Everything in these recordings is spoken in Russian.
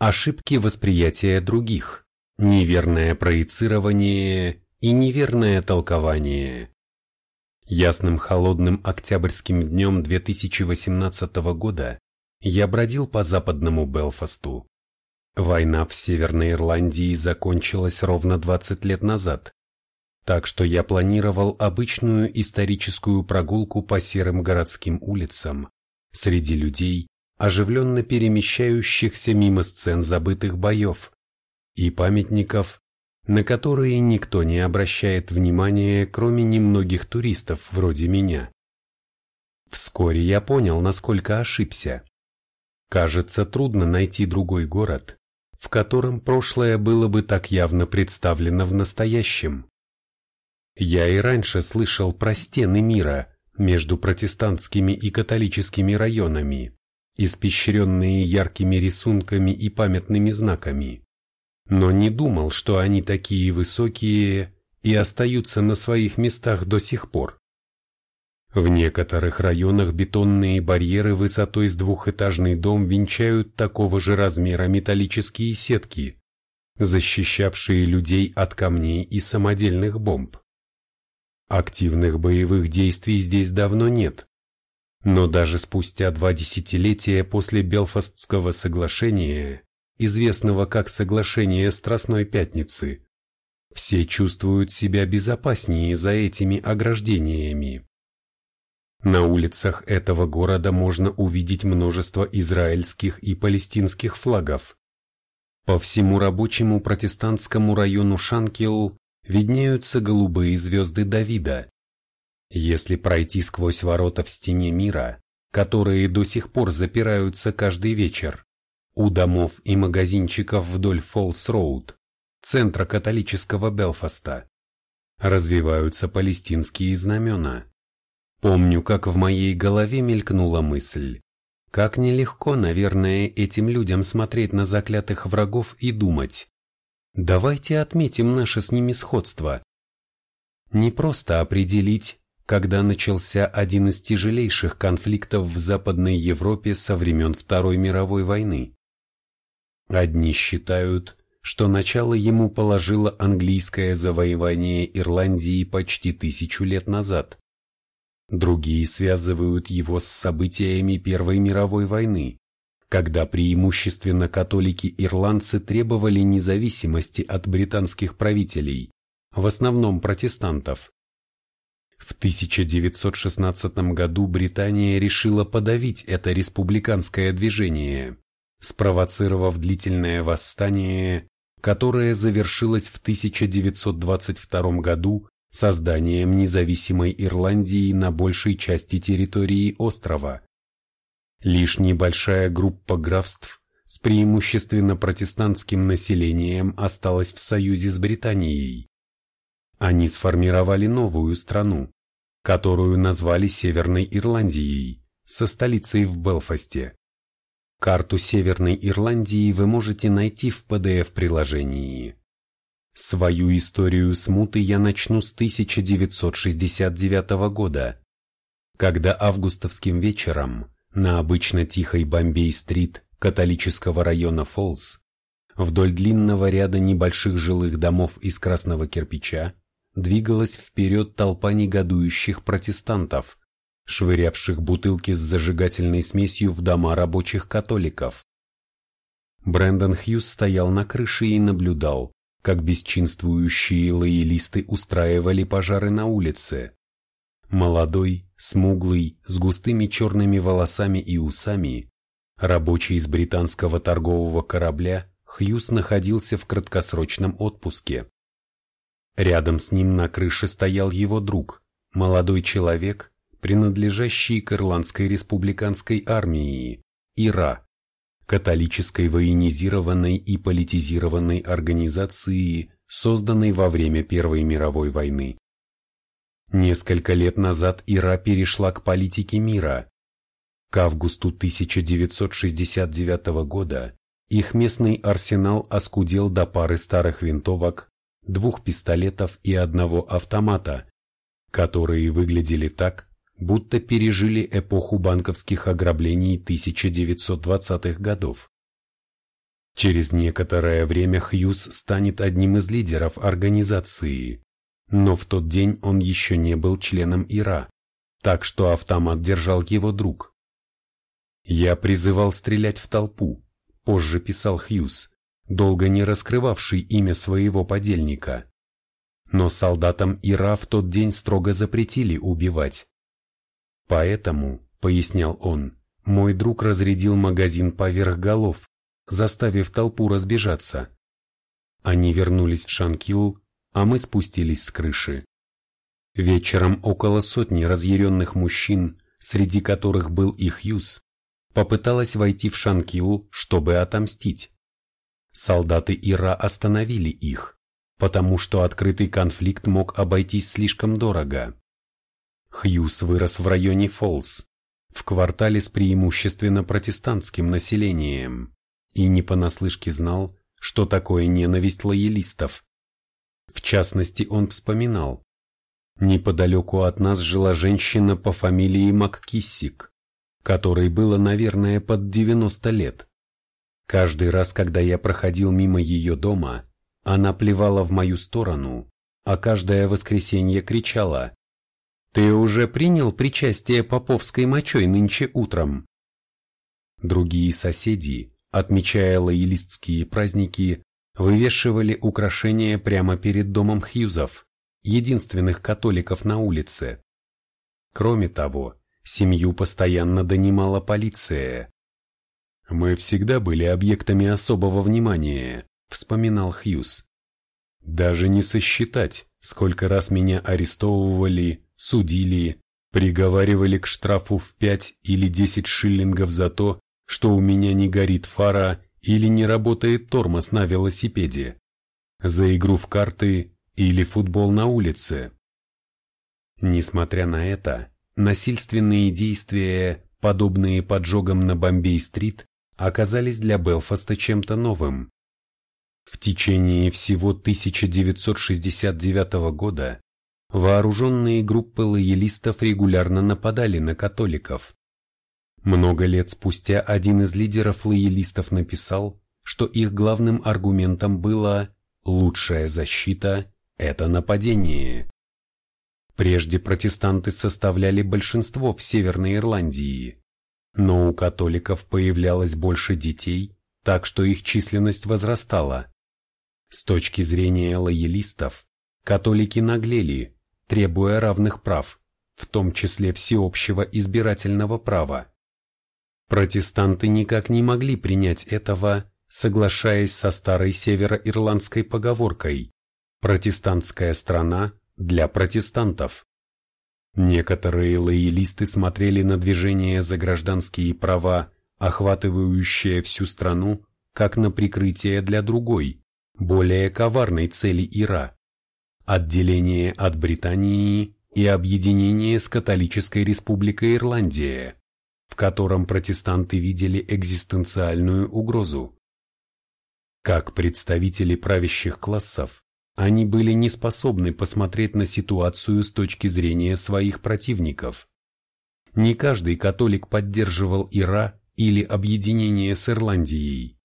ошибки восприятия других, неверное проецирование и неверное толкование. Ясным холодным октябрьским днем 2018 года я бродил по западному Белфасту. Война в Северной Ирландии закончилась ровно 20 лет назад, так что я планировал обычную историческую прогулку по серым городским улицам, среди людей, оживленно перемещающихся мимо сцен забытых боев и памятников, на которые никто не обращает внимания, кроме немногих туристов вроде меня. Вскоре я понял, насколько ошибся. Кажется, трудно найти другой город, в котором прошлое было бы так явно представлено в настоящем. Я и раньше слышал про стены мира между протестантскими и католическими районами, испещренные яркими рисунками и памятными знаками, но не думал, что они такие высокие и остаются на своих местах до сих пор. В некоторых районах бетонные барьеры высотой с двухэтажный дом венчают такого же размера металлические сетки, защищавшие людей от камней и самодельных бомб. Активных боевых действий здесь давно нет. Но даже спустя два десятилетия после Белфастского соглашения, известного как Соглашение Страстной Пятницы, все чувствуют себя безопаснее за этими ограждениями. На улицах этого города можно увидеть множество израильских и палестинских флагов. По всему рабочему протестантскому району Шанкел виднеются голубые звезды Давида. Если пройти сквозь ворота в стене мира, которые до сих пор запираются каждый вечер, у домов и магазинчиков вдоль Фолс-Роуд, центра католического Белфаста, развиваются палестинские знамена. Помню, как в моей голове мелькнула мысль. Как нелегко, наверное, этим людям смотреть на заклятых врагов и думать. Давайте отметим наше с ними сходство. Не просто определить, когда начался один из тяжелейших конфликтов в Западной Европе со времен Второй мировой войны. Одни считают, что начало ему положило английское завоевание Ирландии почти тысячу лет назад. Другие связывают его с событиями Первой мировой войны, когда преимущественно католики-ирландцы требовали независимости от британских правителей, в основном протестантов. В 1916 году Британия решила подавить это республиканское движение, спровоцировав длительное восстание, которое завершилось в 1922 году созданием независимой Ирландии на большей части территории острова. Лишь небольшая группа графств с преимущественно протестантским населением осталась в союзе с Британией. Они сформировали новую страну, которую назвали Северной Ирландией, со столицей в Белфасте. Карту Северной Ирландии вы можете найти в PDF-приложении. Свою историю смуты я начну с 1969 года, когда августовским вечером на обычно тихой Бомбей-стрит католического района Фолс вдоль длинного ряда небольших жилых домов из красного кирпича двигалась вперед толпа негодующих протестантов, швырявших бутылки с зажигательной смесью в дома рабочих католиков. Брэндон Хьюз стоял на крыше и наблюдал, как бесчинствующие лоялисты устраивали пожары на улице. Молодой, смуглый, с густыми черными волосами и усами, рабочий из британского торгового корабля, Хьюз находился в краткосрочном отпуске. Рядом с ним на крыше стоял его друг, молодой человек, принадлежащий к Ирландской республиканской армии, ИРА, католической военизированной и политизированной организации, созданной во время Первой мировой войны. Несколько лет назад Ира перешла к политике мира. К августу 1969 года их местный арсенал оскудел до пары старых винтовок, двух пистолетов и одного автомата, которые выглядели так, будто пережили эпоху банковских ограблений 1920-х годов. Через некоторое время Хьюз станет одним из лидеров организации, но в тот день он еще не был членом ИРА, так что автомат держал его друг. «Я призывал стрелять в толпу», – позже писал Хьюз, долго не раскрывавший имя своего подельника. Но солдатам Ира в тот день строго запретили убивать. Поэтому, пояснял он, мой друг разрядил магазин поверх голов, заставив толпу разбежаться. Они вернулись в Шанкил, а мы спустились с крыши. Вечером около сотни разъяренных мужчин, среди которых был и Хьюз, попыталась войти в Шанкил, чтобы отомстить. Солдаты Ира остановили их, потому что открытый конфликт мог обойтись слишком дорого. Хьюз вырос в районе Фолс, в квартале с преимущественно протестантским населением, и не понаслышке знал, что такое ненависть лоялистов. В частности, он вспоминал. Неподалеку от нас жила женщина по фамилии МакКиссик, которой было, наверное, под 90 лет. Каждый раз, когда я проходил мимо ее дома, она плевала в мою сторону, а каждое воскресенье кричала «Ты уже принял причастие поповской мочой нынче утром?» Другие соседи, отмечая лоялистские праздники, вывешивали украшения прямо перед домом Хьюзов, единственных католиков на улице. Кроме того, семью постоянно донимала полиция, «Мы всегда были объектами особого внимания», — вспоминал Хьюз. «Даже не сосчитать, сколько раз меня арестовывали, судили, приговаривали к штрафу в пять или десять шиллингов за то, что у меня не горит фара или не работает тормоз на велосипеде, за игру в карты или футбол на улице. Несмотря на это, насильственные действия, подобные поджогам на Бомбей-стрит, оказались для Белфаста чем-то новым. В течение всего 1969 года вооруженные группы лоялистов регулярно нападали на католиков. Много лет спустя один из лидеров лоялистов написал, что их главным аргументом было «лучшая защита – это нападение». Прежде протестанты составляли большинство в Северной Ирландии, но у католиков появлялось больше детей, так что их численность возрастала. С точки зрения лоялистов, католики наглели, требуя равных прав, в том числе всеобщего избирательного права. Протестанты никак не могли принять этого, соглашаясь со старой североирландской поговоркой «протестантская страна для протестантов». Некоторые лоялисты смотрели на движение за гражданские права, охватывающее всю страну, как на прикрытие для другой, более коварной цели Ира – отделение от Британии и объединение с католической республикой Ирландия, в котором протестанты видели экзистенциальную угрозу. Как представители правящих классов, они были не способны посмотреть на ситуацию с точки зрения своих противников. Не каждый католик поддерживал Ира или объединение с Ирландией.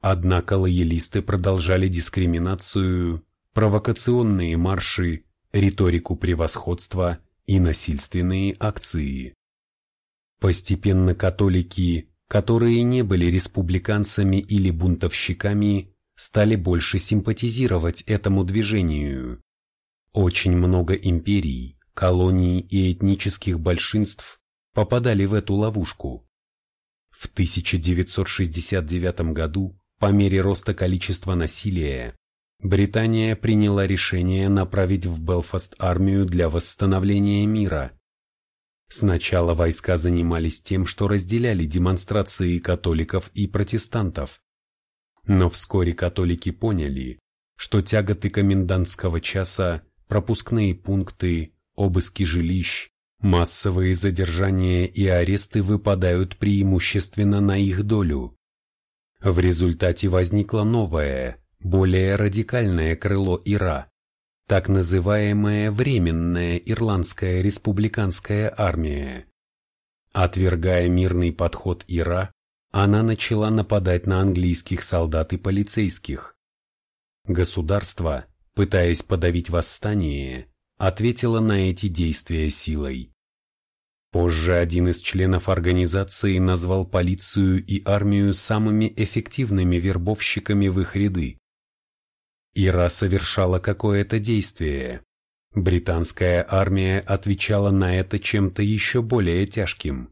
Однако лоялисты продолжали дискриминацию, провокационные марши, риторику превосходства и насильственные акции. Постепенно католики, которые не были республиканцами или бунтовщиками, стали больше симпатизировать этому движению. Очень много империй, колоний и этнических большинств попадали в эту ловушку. В 1969 году, по мере роста количества насилия, Британия приняла решение направить в Белфаст армию для восстановления мира. Сначала войска занимались тем, что разделяли демонстрации католиков и протестантов. Но вскоре католики поняли, что тяготы комендантского часа, пропускные пункты, обыски жилищ, массовые задержания и аресты выпадают преимущественно на их долю. В результате возникло новое, более радикальное крыло Ира, так называемая Временная Ирландская республиканская армия. Отвергая мирный подход Ира, она начала нападать на английских солдат и полицейских. Государство, пытаясь подавить восстание, ответило на эти действия силой. Позже один из членов организации назвал полицию и армию самыми эффективными вербовщиками в их ряды. Ира совершала какое-то действие. Британская армия отвечала на это чем-то еще более тяжким.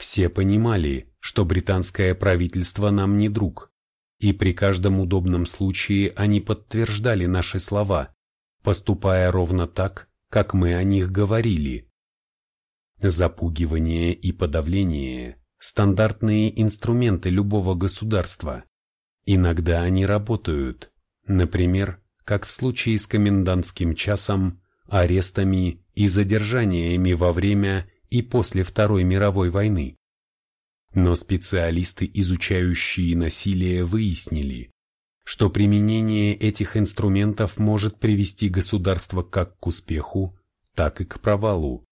Все понимали, что британское правительство нам не друг, и при каждом удобном случае они подтверждали наши слова, поступая ровно так, как мы о них говорили. Запугивание и подавление – стандартные инструменты любого государства. Иногда они работают, например, как в случае с комендантским часом, арестами и задержаниями во время и после Второй мировой войны. Но специалисты, изучающие насилие, выяснили, что применение этих инструментов может привести государство как к успеху, так и к провалу.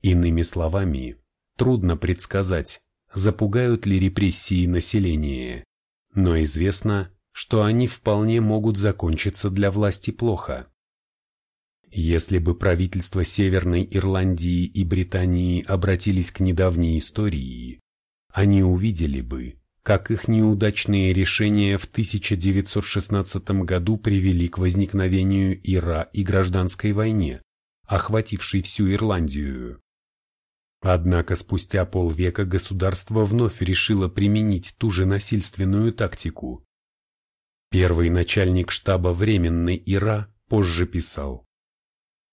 Иными словами, трудно предсказать, запугают ли репрессии население, но известно, что они вполне могут закончиться для власти плохо. Если бы правительства Северной Ирландии и Британии обратились к недавней истории, они увидели бы, как их неудачные решения в 1916 году привели к возникновению Ира и гражданской войне, охватившей всю Ирландию. Однако спустя полвека государство вновь решило применить ту же насильственную тактику. Первый начальник штаба Временной Ира позже писал.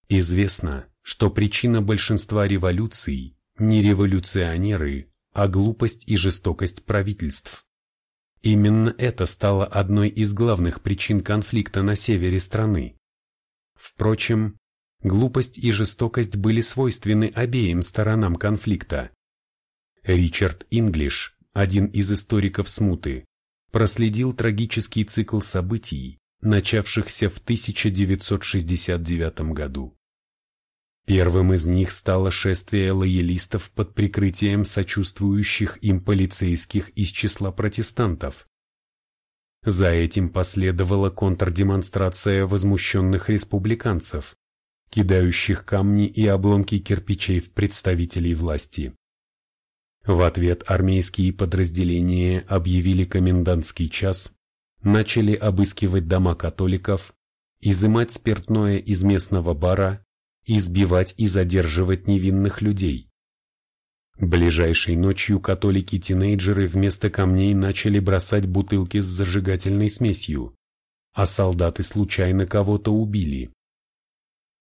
Известно, что причина большинства революций не революционеры, а глупость и жестокость правительств. Именно это стало одной из главных причин конфликта на севере страны. Впрочем, глупость и жестокость были свойственны обеим сторонам конфликта. Ричард Инглиш, один из историков смуты, проследил трагический цикл событий, начавшихся в 1969 году. Первым из них стало шествие лоялистов под прикрытием сочувствующих им полицейских из числа протестантов. За этим последовала контрдемонстрация возмущенных республиканцев, кидающих камни и обломки кирпичей в представителей власти. В ответ армейские подразделения объявили комендантский час, начали обыскивать дома католиков, изымать спиртное из местного бара, избивать и задерживать невинных людей. Ближайшей ночью католики-тинейджеры вместо камней начали бросать бутылки с зажигательной смесью, а солдаты случайно кого-то убили.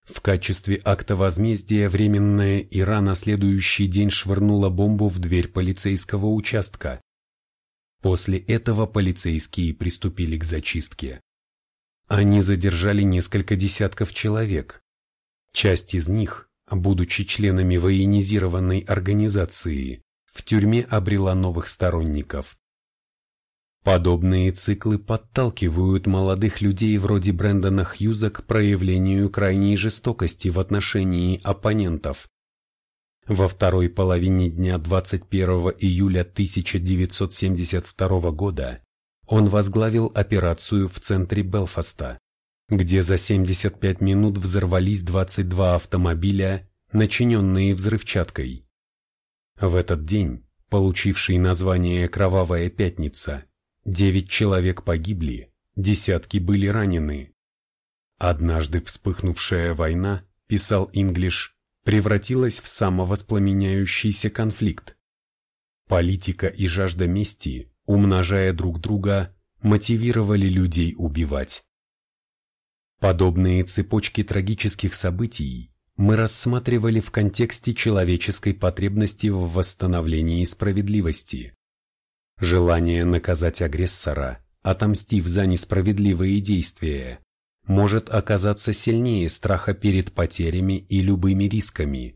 В качестве акта возмездия временная Ира на следующий день швырнула бомбу в дверь полицейского участка. После этого полицейские приступили к зачистке. Они задержали несколько десятков человек. Часть из них, будучи членами военизированной организации, в тюрьме обрела новых сторонников. Подобные циклы подталкивают молодых людей вроде Брэндона Хьюза к проявлению крайней жестокости в отношении оппонентов. Во второй половине дня 21 июля 1972 года он возглавил операцию в центре Белфаста, где за 75 минут взорвались 22 автомобиля, начиненные взрывчаткой. В этот день, получивший название «Кровавая пятница», Девять человек погибли, десятки были ранены. Однажды вспыхнувшая война, писал Инглиш, превратилась в самовоспламеняющийся конфликт. Политика и жажда мести, умножая друг друга, мотивировали людей убивать. Подобные цепочки трагических событий мы рассматривали в контексте человеческой потребности в восстановлении справедливости. Желание наказать агрессора, отомстив за несправедливые действия, может оказаться сильнее страха перед потерями и любыми рисками.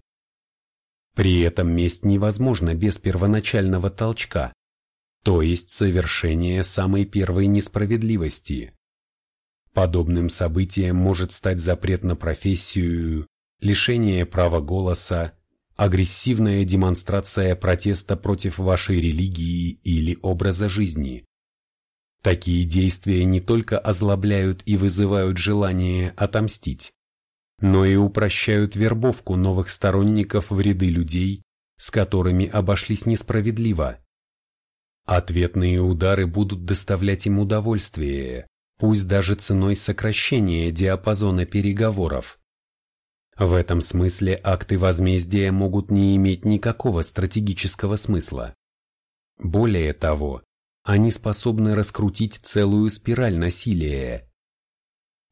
При этом месть невозможна без первоначального толчка, то есть совершения самой первой несправедливости. Подобным событием может стать запрет на профессию, лишение права голоса, агрессивная демонстрация протеста против вашей религии или образа жизни. Такие действия не только озлобляют и вызывают желание отомстить, но и упрощают вербовку новых сторонников в ряды людей, с которыми обошлись несправедливо. Ответные удары будут доставлять им удовольствие, пусть даже ценой сокращения диапазона переговоров. В этом смысле акты возмездия могут не иметь никакого стратегического смысла. Более того, они способны раскрутить целую спираль насилия.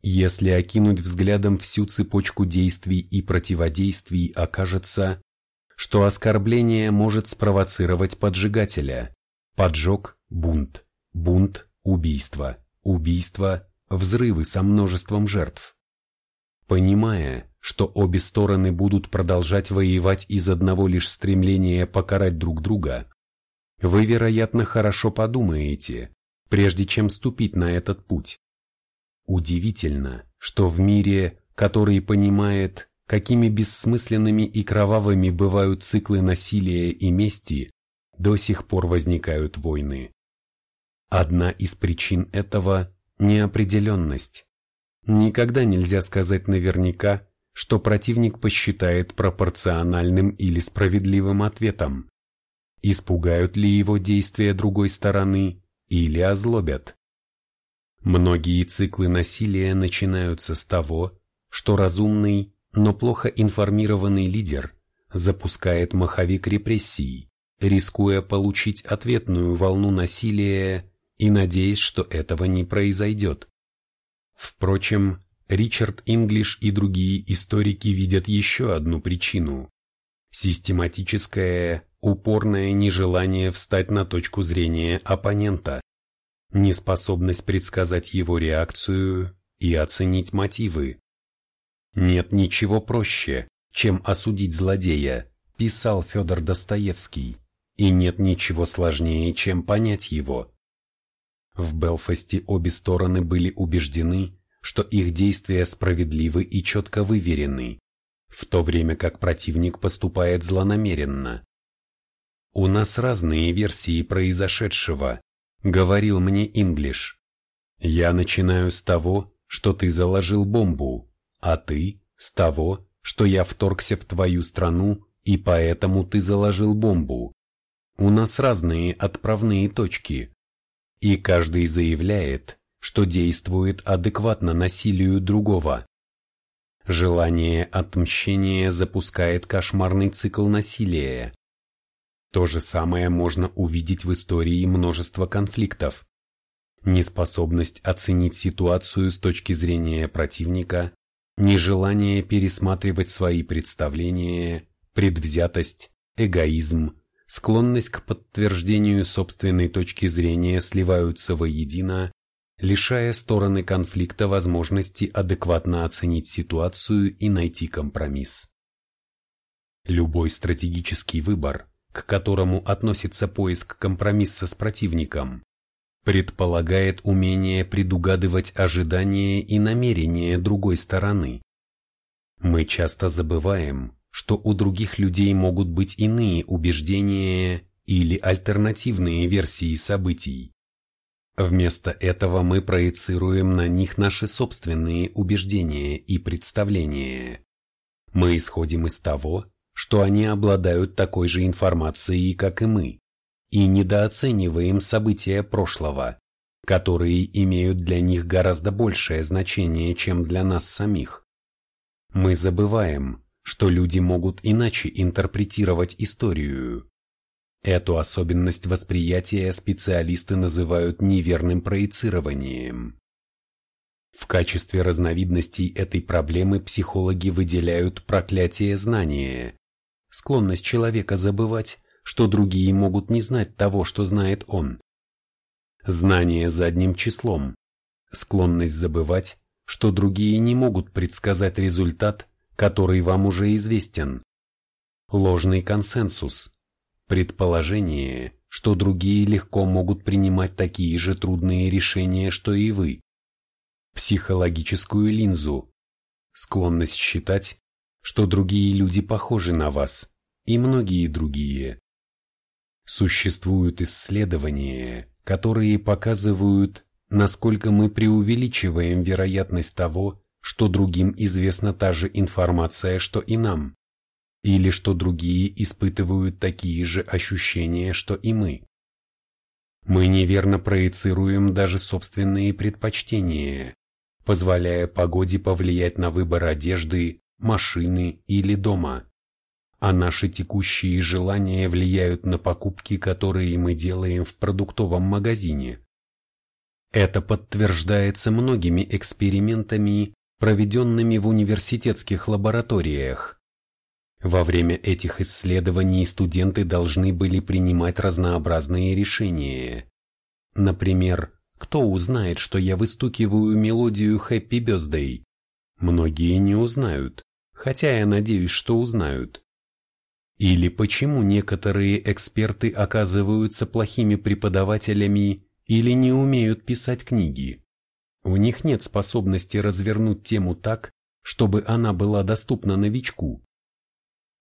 Если окинуть взглядом всю цепочку действий и противодействий, окажется, что оскорбление может спровоцировать поджигателя, поджог – бунт, бунт – убийство, убийство – взрывы со множеством жертв. Понимая, что обе стороны будут продолжать воевать из одного лишь стремления покарать друг друга, вы, вероятно, хорошо подумаете, прежде чем ступить на этот путь. Удивительно, что в мире, который понимает, какими бессмысленными и кровавыми бывают циклы насилия и мести, до сих пор возникают войны. Одна из причин этого – неопределенность. Никогда нельзя сказать наверняка, что противник посчитает пропорциональным или справедливым ответом. Испугают ли его действия другой стороны или озлобят? Многие циклы насилия начинаются с того, что разумный, но плохо информированный лидер запускает маховик репрессий, рискуя получить ответную волну насилия и надеясь, что этого не произойдет. Впрочем, Ричард Инглиш и другие историки видят еще одну причину – систематическое, упорное нежелание встать на точку зрения оппонента, неспособность предсказать его реакцию и оценить мотивы. Нет ничего проще, чем осудить злодея, писал Федор Достоевский, и нет ничего сложнее, чем понять его. В Белфасте обе стороны были убеждены, что их действия справедливы и четко выверены, в то время как противник поступает злонамеренно. «У нас разные версии произошедшего», — говорил мне Инглиш. «Я начинаю с того, что ты заложил бомбу, а ты — с того, что я вторгся в твою страну, и поэтому ты заложил бомбу. У нас разные отправные точки, и каждый заявляет, что действует адекватно насилию другого. Желание отмщения запускает кошмарный цикл насилия. То же самое можно увидеть в истории множества конфликтов. Неспособность оценить ситуацию с точки зрения противника, нежелание пересматривать свои представления, предвзятость, эгоизм, склонность к подтверждению собственной точки зрения сливаются воедино лишая стороны конфликта возможности адекватно оценить ситуацию и найти компромисс. Любой стратегический выбор, к которому относится поиск компромисса с противником, предполагает умение предугадывать ожидания и намерения другой стороны. Мы часто забываем, что у других людей могут быть иные убеждения или альтернативные версии событий. Вместо этого мы проецируем на них наши собственные убеждения и представления. Мы исходим из того, что они обладают такой же информацией, как и мы, и недооцениваем события прошлого, которые имеют для них гораздо большее значение, чем для нас самих. Мы забываем, что люди могут иначе интерпретировать историю, Эту особенность восприятия специалисты называют неверным проецированием. В качестве разновидностей этой проблемы психологи выделяют проклятие знания, склонность человека забывать, что другие могут не знать того, что знает он. Знание задним числом, склонность забывать, что другие не могут предсказать результат, который вам уже известен. Ложный консенсус – Предположение, что другие легко могут принимать такие же трудные решения, что и вы. Психологическую линзу. Склонность считать, что другие люди похожи на вас, и многие другие. Существуют исследования, которые показывают, насколько мы преувеличиваем вероятность того, что другим известна та же информация, что и нам, или что другие испытывают такие же ощущения, что и мы. Мы неверно проецируем даже собственные предпочтения, позволяя погоде повлиять на выбор одежды, машины или дома. А наши текущие желания влияют на покупки, которые мы делаем в продуктовом магазине. Это подтверждается многими экспериментами, проведенными в университетских лабораториях. Во время этих исследований студенты должны были принимать разнообразные решения. Например, кто узнает, что я выстукиваю мелодию Happy Birthday? Многие не узнают, хотя я надеюсь, что узнают. Или почему некоторые эксперты оказываются плохими преподавателями или не умеют писать книги? У них нет способности развернуть тему так, чтобы она была доступна новичку.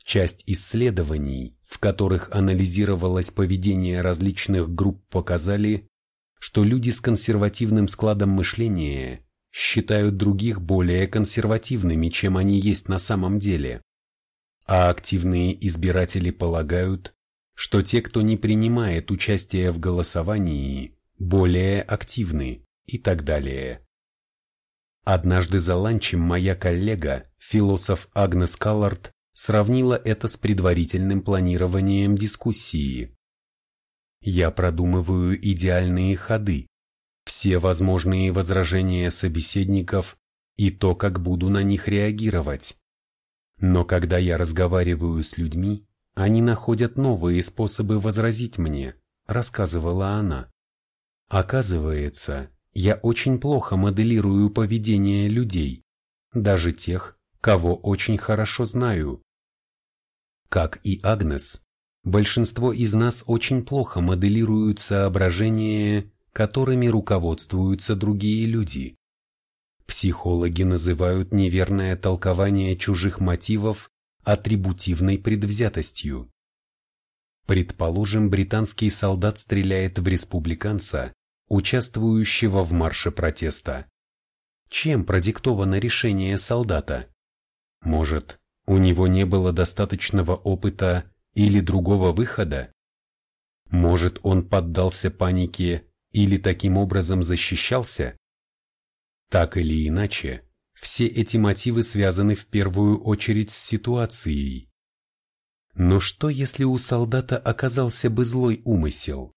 Часть исследований, в которых анализировалось поведение различных групп, показали, что люди с консервативным складом мышления считают других более консервативными, чем они есть на самом деле. А активные избиратели полагают, что те, кто не принимает участие в голосовании, более активны и так далее. Однажды за ланчем моя коллега, философ Агнес Каллард, сравнила это с предварительным планированием дискуссии. Я продумываю идеальные ходы, все возможные возражения собеседников и то, как буду на них реагировать. Но когда я разговариваю с людьми, они находят новые способы возразить мне, рассказывала она. Оказывается, я очень плохо моделирую поведение людей, даже тех, кого очень хорошо знаю. Как и Агнес, большинство из нас очень плохо моделируют соображения, которыми руководствуются другие люди. Психологи называют неверное толкование чужих мотивов атрибутивной предвзятостью. Предположим, британский солдат стреляет в республиканца, участвующего в марше протеста. Чем продиктовано решение солдата? Может, у него не было достаточного опыта или другого выхода? Может, он поддался панике или таким образом защищался? Так или иначе, все эти мотивы связаны в первую очередь с ситуацией. Но что, если у солдата оказался бы злой умысел?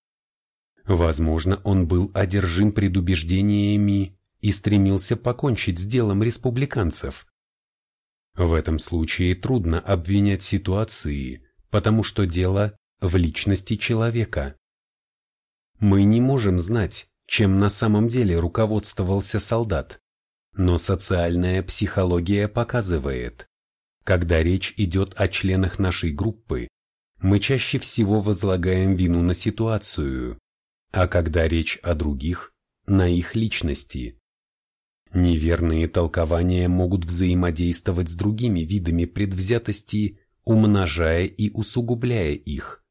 Возможно, он был одержим предубеждениями и стремился покончить с делом республиканцев. В этом случае трудно обвинять ситуации, потому что дело в личности человека. Мы не можем знать, чем на самом деле руководствовался солдат, но социальная психология показывает, когда речь идет о членах нашей группы, мы чаще всего возлагаем вину на ситуацию, а когда речь о других – на их личности. Неверные толкования могут взаимодействовать с другими видами предвзятости, умножая и усугубляя их.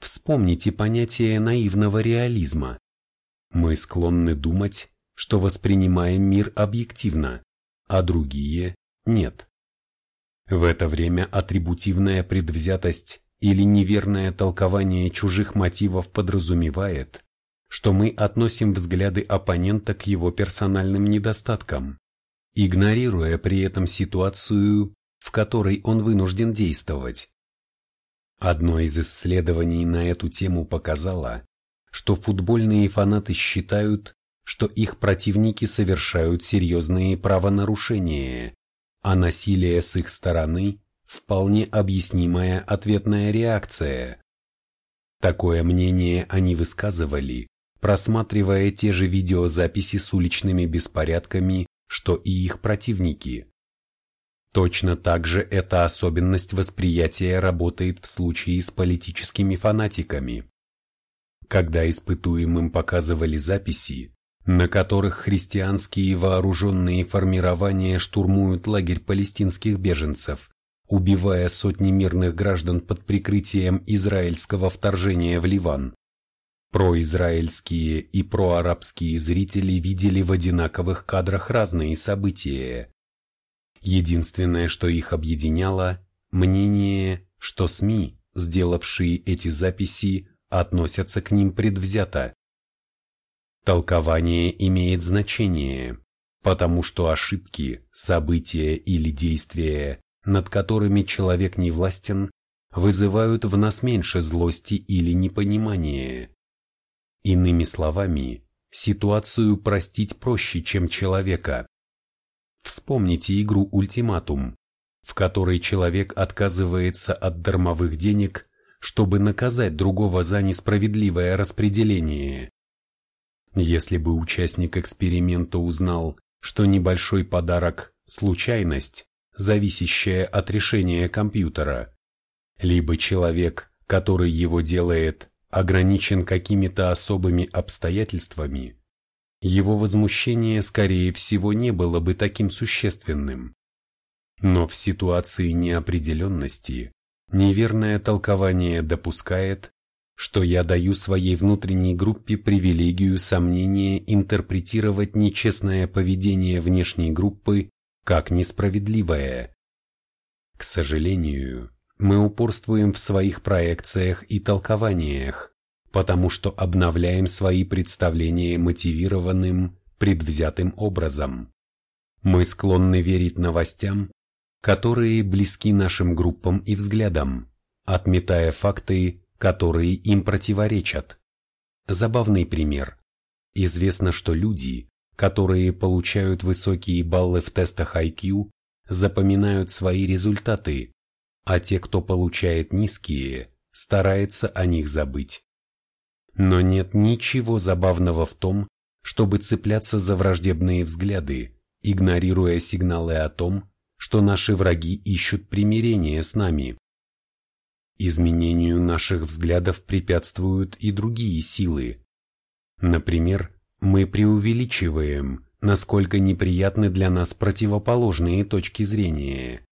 Вспомните понятие наивного реализма. Мы склонны думать, что воспринимаем мир объективно, а другие – нет. В это время атрибутивная предвзятость или неверное толкование чужих мотивов подразумевает, что мы относим взгляды оппонента к его персональным недостаткам, игнорируя при этом ситуацию, в которой он вынужден действовать. Одно из исследований на эту тему показало, что футбольные фанаты считают, что их противники совершают серьезные правонарушения, а насилие с их стороны – вполне объяснимая ответная реакция. Такое мнение они высказывали, просматривая те же видеозаписи с уличными беспорядками, что и их противники. Точно так же эта особенность восприятия работает в случае с политическими фанатиками. Когда испытуемым показывали записи, на которых христианские вооруженные формирования штурмуют лагерь палестинских беженцев, убивая сотни мирных граждан под прикрытием израильского вторжения в Ливан. Произраильские и проарабские зрители видели в одинаковых кадрах разные события. Единственное, что их объединяло – мнение, что СМИ, сделавшие эти записи, относятся к ним предвзято. Толкование имеет значение, потому что ошибки, события или действия, над которыми человек не властен, вызывают в нас меньше злости или непонимания. Иными словами, ситуацию простить проще, чем человека. Вспомните игру «Ультиматум», в которой человек отказывается от дармовых денег, чтобы наказать другого за несправедливое распределение. Если бы участник эксперимента узнал, что небольшой подарок – случайность, зависящая от решения компьютера, либо человек, который его делает, ограничен какими-то особыми обстоятельствами, его возмущение, скорее всего, не было бы таким существенным. Но в ситуации неопределенности неверное толкование допускает, что я даю своей внутренней группе привилегию сомнения интерпретировать нечестное поведение внешней группы как несправедливое. К сожалению, мы упорствуем в своих проекциях и толкованиях, потому что обновляем свои представления мотивированным, предвзятым образом. Мы склонны верить новостям, которые близки нашим группам и взглядам, отметая факты, которые им противоречат. Забавный пример. Известно, что люди, которые получают высокие баллы в тестах IQ, запоминают свои результаты, а те, кто получает низкие, старается о них забыть. Но нет ничего забавного в том, чтобы цепляться за враждебные взгляды, игнорируя сигналы о том, что наши враги ищут примирения с нами. Изменению наших взглядов препятствуют и другие силы. Например, мы преувеличиваем, насколько неприятны для нас противоположные точки зрения.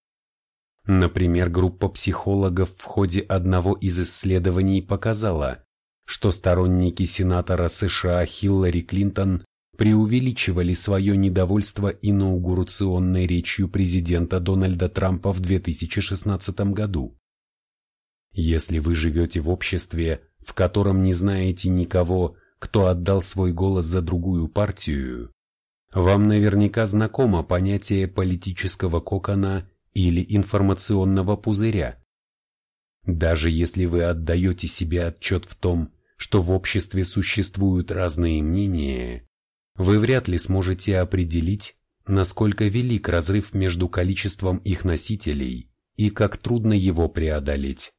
Например, группа психологов в ходе одного из исследований показала, что сторонники сенатора США Хиллари Клинтон преувеличивали свое недовольство инаугурационной речью президента Дональда Трампа в 2016 году. Если вы живете в обществе, в котором не знаете никого, кто отдал свой голос за другую партию, вам наверняка знакомо понятие политического кокона или информационного пузыря. Даже если вы отдаете себе отчет в том, что в обществе существуют разные мнения, вы вряд ли сможете определить, насколько велик разрыв между количеством их носителей и как трудно его преодолеть.